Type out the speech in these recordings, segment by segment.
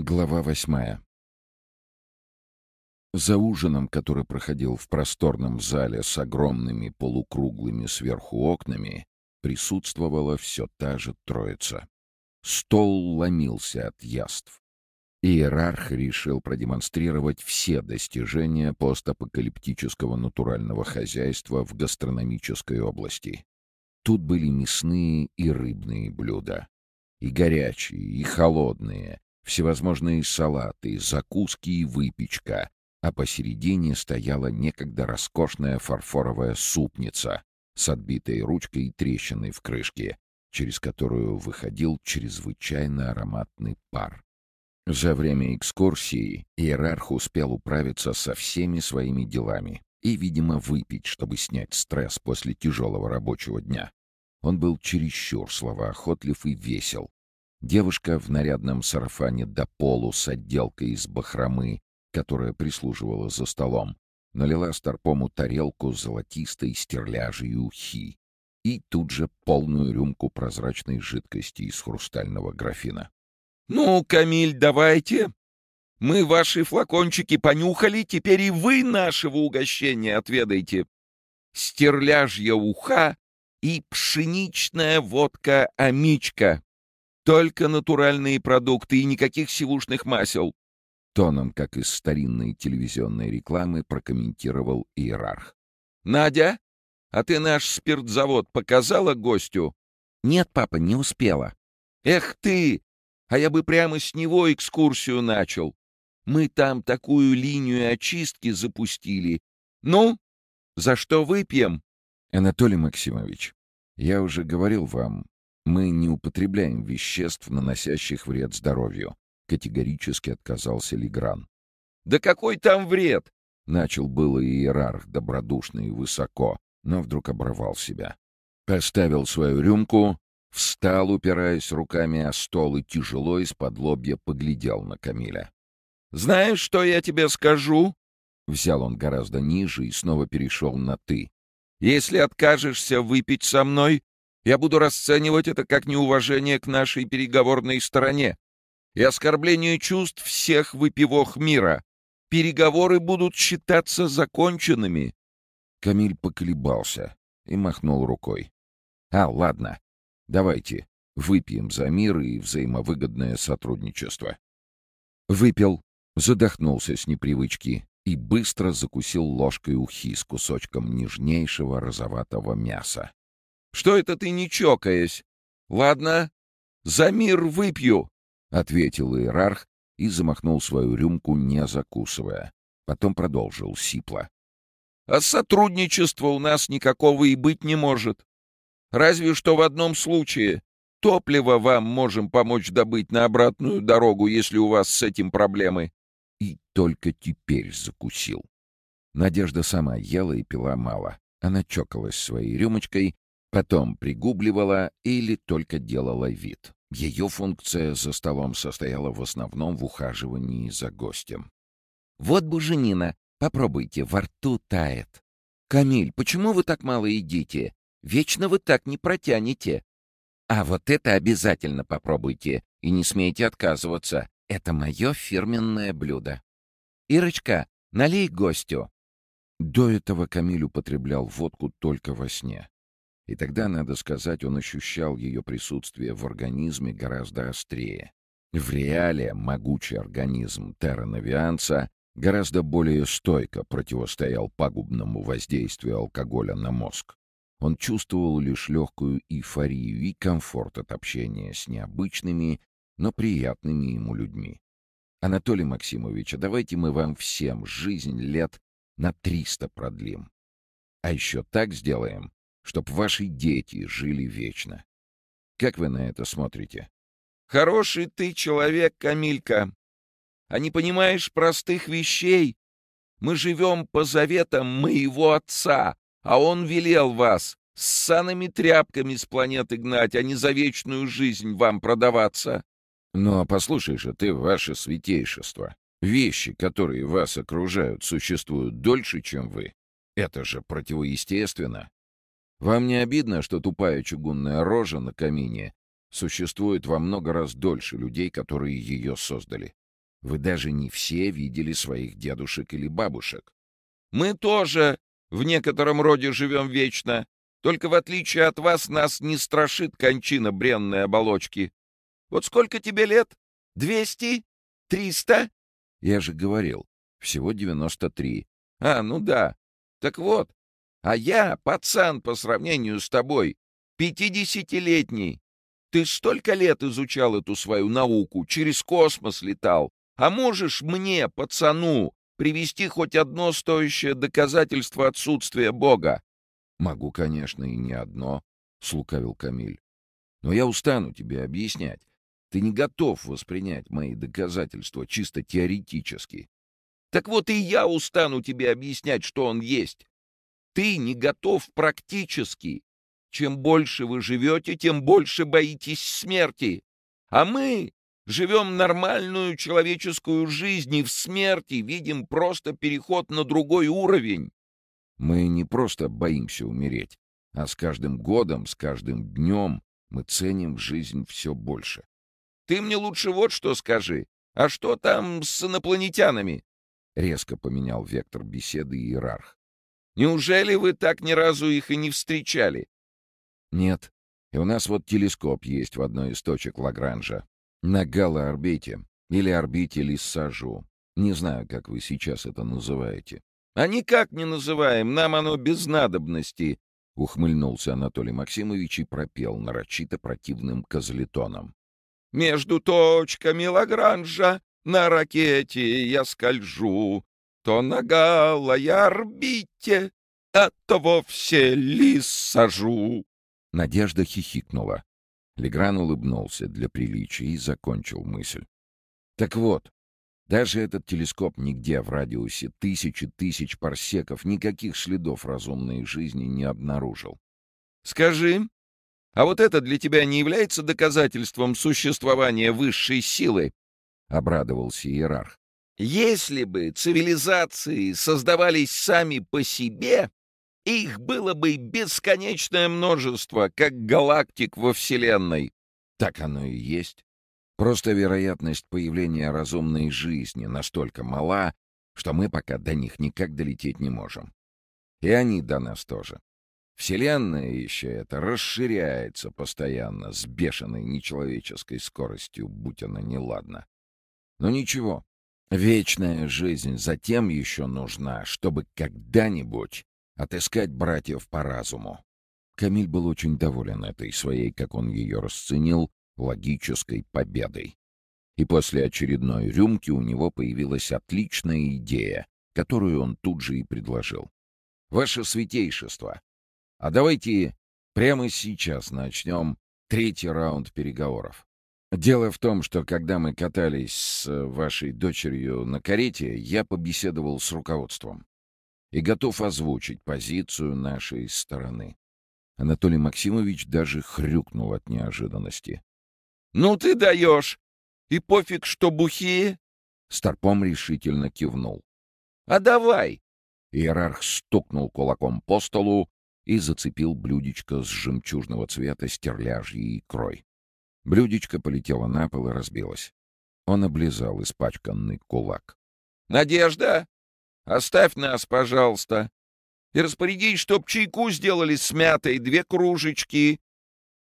Глава восьмая. За ужином, который проходил в просторном зале с огромными полукруглыми сверху окнами, присутствовала все та же троица. Стол ломился от яств. Иерарх решил продемонстрировать все достижения постапокалиптического натурального хозяйства в гастрономической области. Тут были мясные и рыбные блюда. И горячие, и холодные, всевозможные салаты, закуски и выпечка, а посередине стояла некогда роскошная фарфоровая супница с отбитой ручкой и трещиной в крышке, через которую выходил чрезвычайно ароматный пар. За время экскурсии иерарх успел управиться со всеми своими делами и, видимо, выпить, чтобы снять стресс после тяжелого рабочего дня. Он был чересчур словоохотлив и весел, Девушка в нарядном сарафане до полу с отделкой из бахромы, которая прислуживала за столом, налила Старпому тарелку золотистой стерляжей ухи и тут же полную рюмку прозрачной жидкости из хрустального графина. «Ну, Камиль, давайте. Мы ваши флакончики понюхали, теперь и вы нашего угощения отведайте. Стерляжья уха и пшеничная водка «Амичка». Только натуральные продукты и никаких сивушных масел. Тоном, как из старинной телевизионной рекламы, прокомментировал иерарх. «Надя, а ты наш спиртзавод показала гостю?» «Нет, папа, не успела». «Эх ты! А я бы прямо с него экскурсию начал. Мы там такую линию очистки запустили. Ну, за что выпьем?» «Анатолий Максимович, я уже говорил вам, мы не употребляем веществ, наносящих вред здоровью. Категорически отказался Легран. «Да какой там вред?» Начал было иерарх добродушно и высоко, но вдруг оборвал себя. Поставил свою рюмку, встал, упираясь руками о стол, и тяжело из-под лобья поглядел на Камиля. «Знаешь, что я тебе скажу?» Взял он гораздо ниже и снова перешел на «ты». «Если откажешься выпить со мной, я буду расценивать это как неуважение к нашей переговорной стороне и оскорбление чувств всех выпивох мира. Переговоры будут считаться законченными». Камиль поколебался и махнул рукой. «А, ладно, давайте выпьем за мир и взаимовыгодное сотрудничество». Выпил, задохнулся с непривычки и быстро закусил ложкой ухи с кусочком нежнейшего розоватого мяса. Что это ты не чокаясь? Ладно, за мир выпью, — ответил иерарх и замахнул свою рюмку, не закусывая. Потом продолжил сипло. А сотрудничества у нас никакого и быть не может. Разве что в одном случае. Топливо вам можем помочь добыть на обратную дорогу, если у вас с этим проблемы. И только теперь закусил. Надежда сама ела и пила мало. Она чокалась своей рюмочкой Потом пригубливала или только делала вид. Ее функция за столом состояла в основном в ухаживании за гостем. «Вот буженина, попробуйте, во рту тает». «Камиль, почему вы так мало едите? Вечно вы так не протянете». «А вот это обязательно попробуйте и не смейте отказываться. Это мое фирменное блюдо». «Ирочка, налей гостю». До этого Камиль употреблял водку только во сне. И тогда, надо сказать, он ощущал ее присутствие в организме гораздо острее. В реале могучий организм терранавианца гораздо более стойко противостоял пагубному воздействию алкоголя на мозг. Он чувствовал лишь легкую эйфорию и комфорт от общения с необычными, но приятными ему людьми. «Анатолий Максимович, а давайте мы вам всем жизнь лет на триста продлим. А еще так сделаем, чтоб ваши дети жили вечно. Как вы на это смотрите? Хороший ты человек, Камилька. А не понимаешь простых вещей? Мы живем по заветам моего отца, а он велел вас с саными тряпками с планеты гнать, а не за вечную жизнь вам продаваться. Ну, а послушай же ты, ваше святейшество, вещи, которые вас окружают, существуют дольше, чем вы. Это же противоестественно. Вам не обидно, что тупая чугунная рожа на камине существует во много раз дольше людей, которые ее создали? Вы даже не все видели своих дедушек или бабушек. Мы тоже в некотором роде живем вечно. Только в отличие от вас нас не страшит кончина бренной оболочки. Вот сколько тебе лет? Двести? Триста? Я же говорил, всего девяносто три. А, ну да. Так вот, а я пацан по сравнению с тобой, пятидесятилетний. Ты столько лет изучал эту свою науку, через космос летал. А можешь мне, пацану, привести хоть одно стоящее доказательство отсутствия Бога? — Могу, конечно, и не одно, — слукавил Камиль. — Но я устану тебе объяснять. Ты не готов воспринять мои доказательства чисто теоретически. — Так вот и я устану тебе объяснять, что он есть. Ты не готов практически. Чем больше вы живете, тем больше боитесь смерти. А мы живем нормальную человеческую жизнь и в смерти видим просто переход на другой уровень. Мы не просто боимся умереть, а с каждым годом, с каждым днем мы ценим жизнь все больше. Ты мне лучше вот что скажи. А что там с инопланетянами? Резко поменял вектор беседы иерарх. Неужели вы так ни разу их и не встречали? Нет. И у нас вот телескоп есть в одной из точек Лагранжа. На галоорбите. Или орбите Лиссажу. Не знаю, как вы сейчас это называете. А никак не называем, нам оно без надобности, — ухмыльнулся Анатолий Максимович и пропел нарочито противным козлетоном. «Между точками Лагранжа на ракете я скольжу, то на галой орбите, а то вовсе лис сажу». Надежда хихикнула. Легран улыбнулся для приличия и закончил мысль. «Так вот, даже этот телескоп нигде в радиусе тысячи тысяч парсеков никаких следов разумной жизни не обнаружил. «Скажи, а вот это для тебя не является доказательством существования высшей силы?» — обрадовался иерарх. «Если бы цивилизации создавались сами по себе, их было бы бесконечное множество, как галактик во Вселенной». «Так оно и есть. Просто вероятность появления разумной жизни настолько мала, что мы пока до них никак долететь не можем. И они до нас тоже. Вселенная еще это расширяется постоянно с бешеной нечеловеческой скоростью, будь она неладна. Но ничего, вечная жизнь затем еще нужна, чтобы когда-нибудь отыскать братьев по разуму. Камиль был очень доволен этой своей, как он ее расценил, логической победой. И после очередной рюмки у него появилась отличная идея, которую он тут же и предложил. «Ваше святейшество, а давайте прямо сейчас начнем третий раунд переговоров. Дело в том, что когда мы катались с вашей дочерью на карете, я побеседовал с руководством и готов озвучить позицию нашей стороны. Анатолий Максимович даже хрюкнул от неожиданности. «Ну ты даешь! И пофиг, что бухие!» Старпом решительно кивнул. «А давай!» Иерарх стукнул кулаком по столу и зацепил блюдечко с жемчужного цвета стерляжьей икрой. Блюдечко полетело на пол и разбилось. Он облизал испачканный кулак. «Надежда, оставь нас, пожалуйста, и распорядись, чтоб чайку сделали с мятой, две кружечки,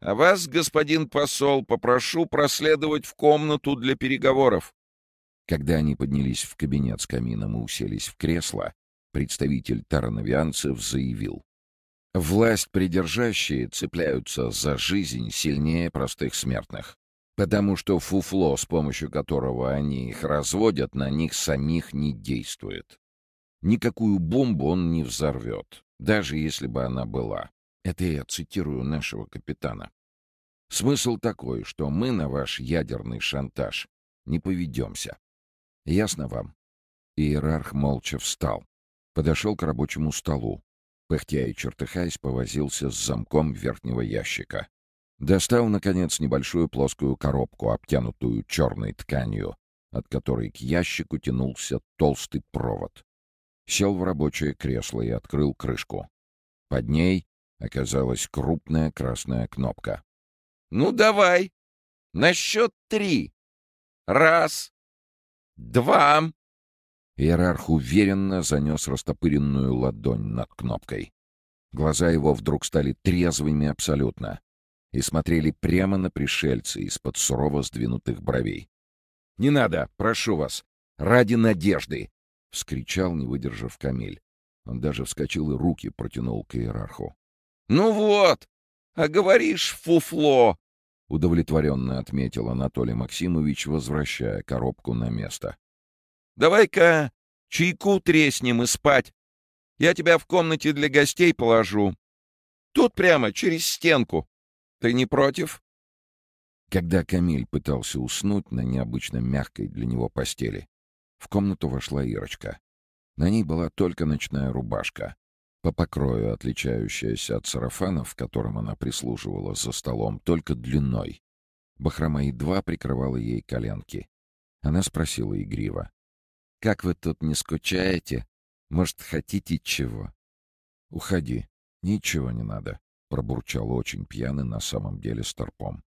а вас, господин посол, попрошу проследовать в комнату для переговоров. Когда они поднялись в кабинет с камином и уселись в кресло, представитель тарановианцев заявил. Власть придержащие цепляются за жизнь сильнее простых смертных, потому что фуфло, с помощью которого они их разводят, на них самих не действует. Никакую бомбу он не взорвет, даже если бы она была. Это я цитирую нашего капитана. Смысл такой, что мы на ваш ядерный шантаж не поведемся. Ясно вам? Иерарх молча встал, подошел к рабочему столу, пыхтя и чертыхаясь, повозился с замком верхнего ящика. Достал, наконец, небольшую плоскую коробку, обтянутую черной тканью, от которой к ящику тянулся толстый провод. Сел в рабочее кресло и открыл крышку. Под ней оказалась крупная красная кнопка. «Ну, давай! На счет три! Раз, «Два!» Иерарх уверенно занес растопыренную ладонь над кнопкой. Глаза его вдруг стали трезвыми абсолютно и смотрели прямо на пришельца из-под сурово сдвинутых бровей. «Не надо, прошу вас, ради надежды!» — вскричал, не выдержав Камиль. Он даже вскочил и руки протянул к иерарху. «Ну вот! А говоришь, фуфло!» — удовлетворенно отметил Анатолий Максимович, возвращая коробку на место. Давай-ка чайку треснем и спать. Я тебя в комнате для гостей положу. Тут прямо, через стенку. Ты не против?» Когда Камиль пытался уснуть на необычно мягкой для него постели, в комнату вошла Ирочка. На ней была только ночная рубашка, по покрою отличающаяся от сарафанов, которым она прислуживала за столом, только длиной. Бахрома едва прикрывала ей коленки. Она спросила игриво. Как вы тут не скучаете? Может, хотите чего?» «Уходи. Ничего не надо», — пробурчал очень пьяный на самом деле старпом.